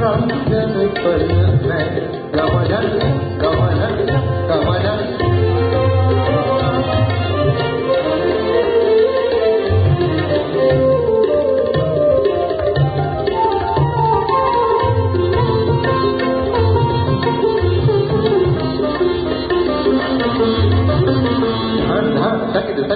ramjan pal me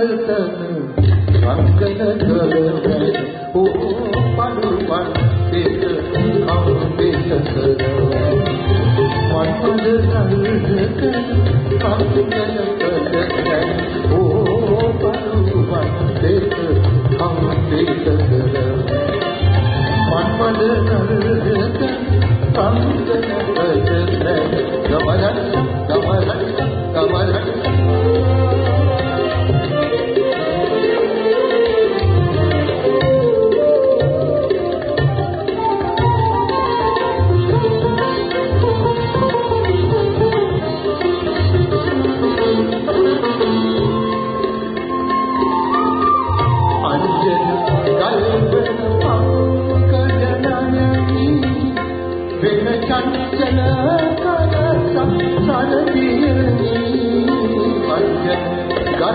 තන වංගන කරන ඕ පඩු පඩේක කවුදේක කරන මන්ද සංගත සංගත I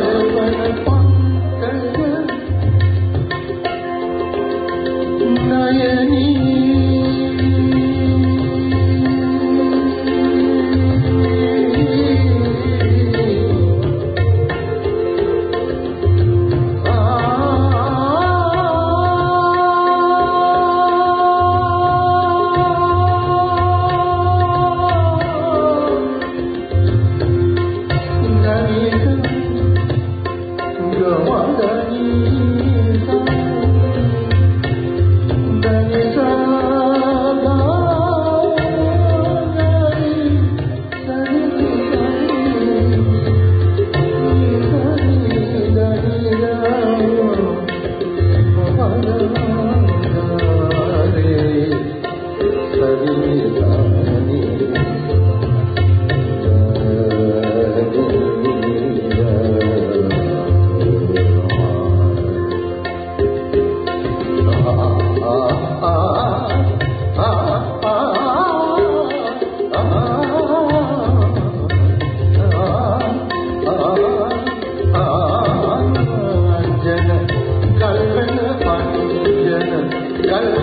am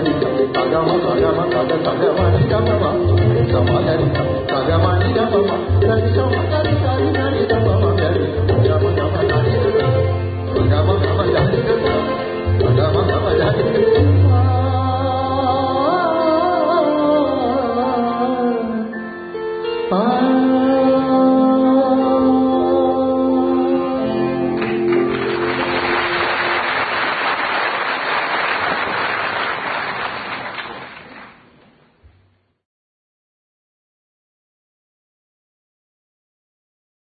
గమని గమ గమని గమ